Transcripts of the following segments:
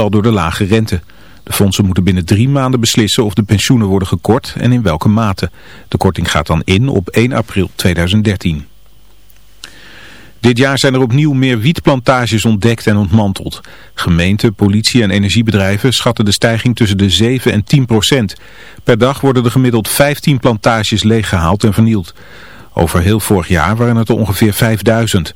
al door de lage rente. De fondsen moeten binnen drie maanden beslissen of de pensioenen worden gekort en in welke mate. De korting gaat dan in op 1 april 2013. Dit jaar zijn er opnieuw meer wietplantages ontdekt en ontmanteld. Gemeenten, politie en energiebedrijven schatten de stijging tussen de 7 en 10 procent. Per dag worden er gemiddeld 15 plantages leeggehaald en vernield. Over heel vorig jaar waren het er ongeveer 5000.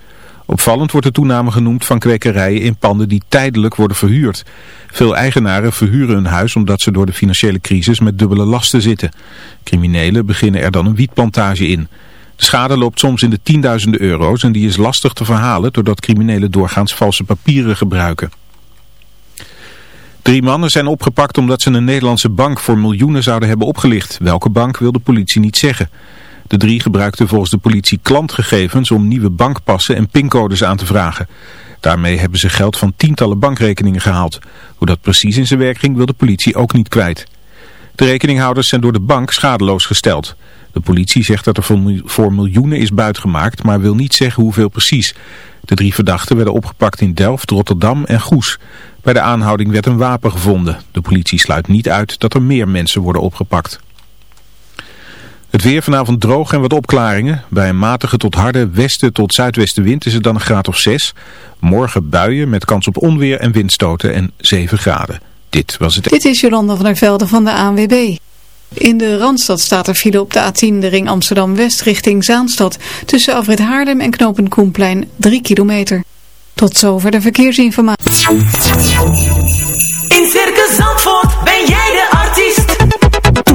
Opvallend wordt de toename genoemd van kwekerijen in panden die tijdelijk worden verhuurd. Veel eigenaren verhuren hun huis omdat ze door de financiële crisis met dubbele lasten zitten. Criminelen beginnen er dan een wietplantage in. De schade loopt soms in de tienduizenden euro's en die is lastig te verhalen doordat criminelen doorgaans valse papieren gebruiken. Drie mannen zijn opgepakt omdat ze een Nederlandse bank voor miljoenen zouden hebben opgelicht. Welke bank wil de politie niet zeggen. De drie gebruikten volgens de politie klantgegevens om nieuwe bankpassen en pincodes aan te vragen. Daarmee hebben ze geld van tientallen bankrekeningen gehaald. Hoe dat precies in zijn werk ging wil de politie ook niet kwijt. De rekeninghouders zijn door de bank schadeloos gesteld. De politie zegt dat er voor miljoenen is buitgemaakt, maar wil niet zeggen hoeveel precies. De drie verdachten werden opgepakt in Delft, Rotterdam en Goes. Bij de aanhouding werd een wapen gevonden. De politie sluit niet uit dat er meer mensen worden opgepakt. Het weer vanavond droog en wat opklaringen. Bij een matige tot harde westen tot zuidwestenwind is het dan een graad of 6. Morgen buien met kans op onweer en windstoten en 7 graden. Dit was het... Dit is Jolanda van der Velde van de ANWB. In de Randstad staat er file op de A10, de ring Amsterdam-West richting Zaanstad. Tussen Afrit Haardem en knopen Koenplein 3 kilometer. Tot zover de verkeersinformatie. In Circus Zandvoort ben jij de artiest.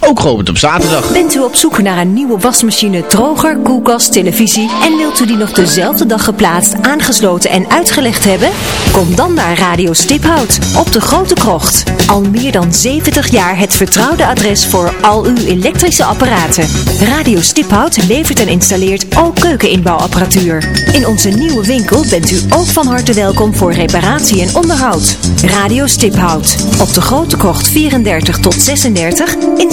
Ook geopend op zaterdag. Bent u op zoek naar een nieuwe wasmachine, droger, koelkast, televisie en wilt u die nog dezelfde dag geplaatst, aangesloten en uitgelegd hebben? Kom dan naar Radio Stiphout op de Grote Krocht. Al meer dan 70 jaar het vertrouwde adres voor al uw elektrische apparaten. Radio Stiphout levert en installeert ook keukeninbouwapparatuur. In onze nieuwe winkel bent u ook van harte welkom voor reparatie en onderhoud. Radio Stiphout op de Grote Krocht 34 tot 36 in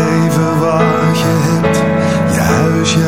Geven wat je hebt. Je huis, je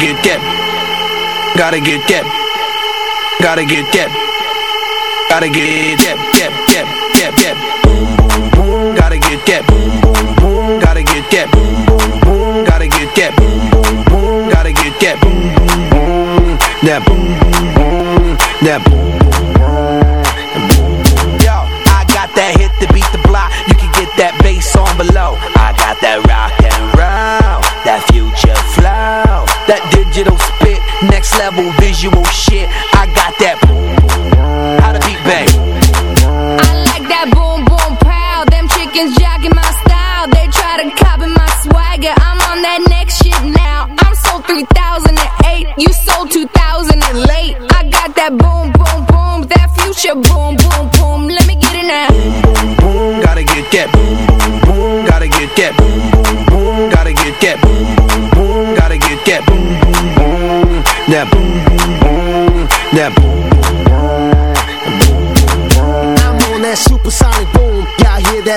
get that. Gotta get that. Gotta get that. Gotta get that.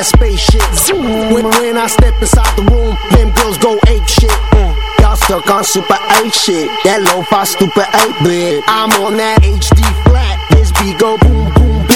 that spaceship. When, when I step inside the room, them girls go ape shit. Mm. Y'all stuck on super ape shit. That lo-fi stupid ape bit. I'm on that HD flat. This beat go boom boom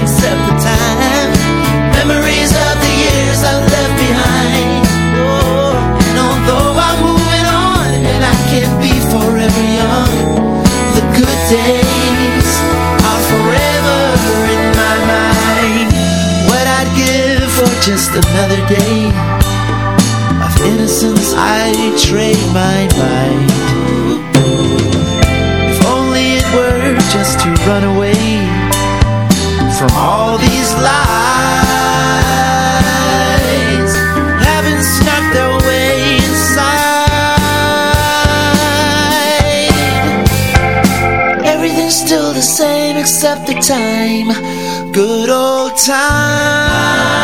Except the time. Memories of the years I left behind. Oh, and although I'm moving on and I can't be forever young, the good days are forever in my mind. What I'd give for just another day of innocence I trade my. If only it were just to run away from all these lies haven't snuck their way inside. Everything's still the same except the time, good old time.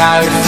uit.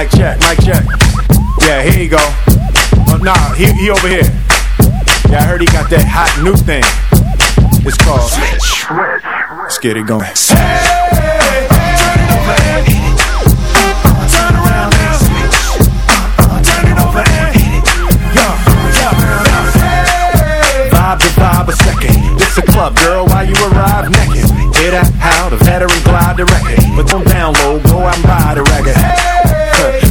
mic check, mic check. Yeah, here you go. Oh, nah, he, he over here. Yeah, I heard he got that hot new thing. It's called Switch. Let's get it going. Vibe to vibe a second. This a club, girl, while you arrive naked. Hear that? How the veteran glide the record. But don't down low, go out and buy the record.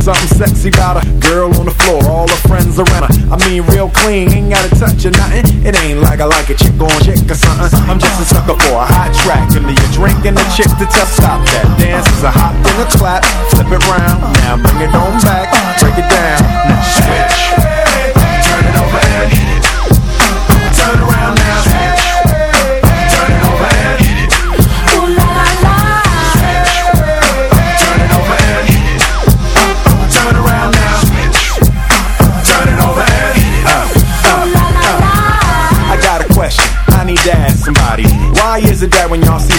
Something sexy about a girl on the floor, all her friends around her. I mean, real clean, ain't gotta touch or nothing. It ain't like I like a chick on chick or something. I'm just a sucker for a hot track. Give me a drink and a chick to tell stop that. Dance is a hop and a clap. Flip it round, now bring it on back. Break it down, now switch.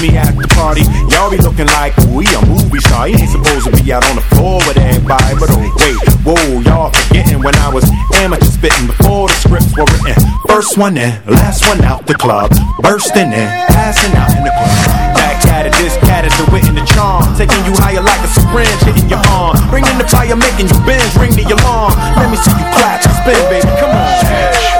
Me at the party, y'all be looking like we a movie star? You ain't supposed to be out on the floor with everybody, but oh wait, whoa, y'all forgetting when I was amateur spitting before the scripts were written. First one in, last one out the club, bursting in, passing out in the club. Back at it, this cat is the wit and the charm, taking you higher like a syringe hitting your arm, bringing the fire, making you bend, ring the alarm. Let me see you clap spin, baby, come on.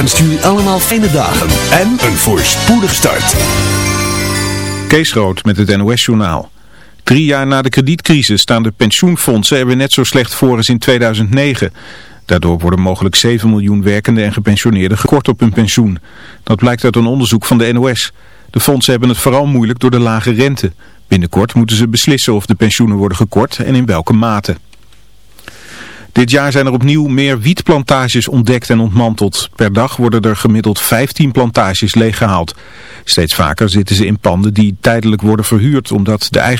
Wenst jullie allemaal fijne dagen en een voorspoedige start. Kees Rood met het NOS-journaal. Drie jaar na de kredietcrisis staan de pensioenfondsen er weer net zo slecht voor als in 2009. Daardoor worden mogelijk 7 miljoen werkenden en gepensioneerden gekort op hun pensioen. Dat blijkt uit een onderzoek van de NOS. De fondsen hebben het vooral moeilijk door de lage rente. Binnenkort moeten ze beslissen of de pensioenen worden gekort en in welke mate. Dit jaar zijn er opnieuw meer wietplantages ontdekt en ontmanteld. Per dag worden er gemiddeld 15 plantages leeggehaald. Steeds vaker zitten ze in panden die tijdelijk worden verhuurd omdat de eigen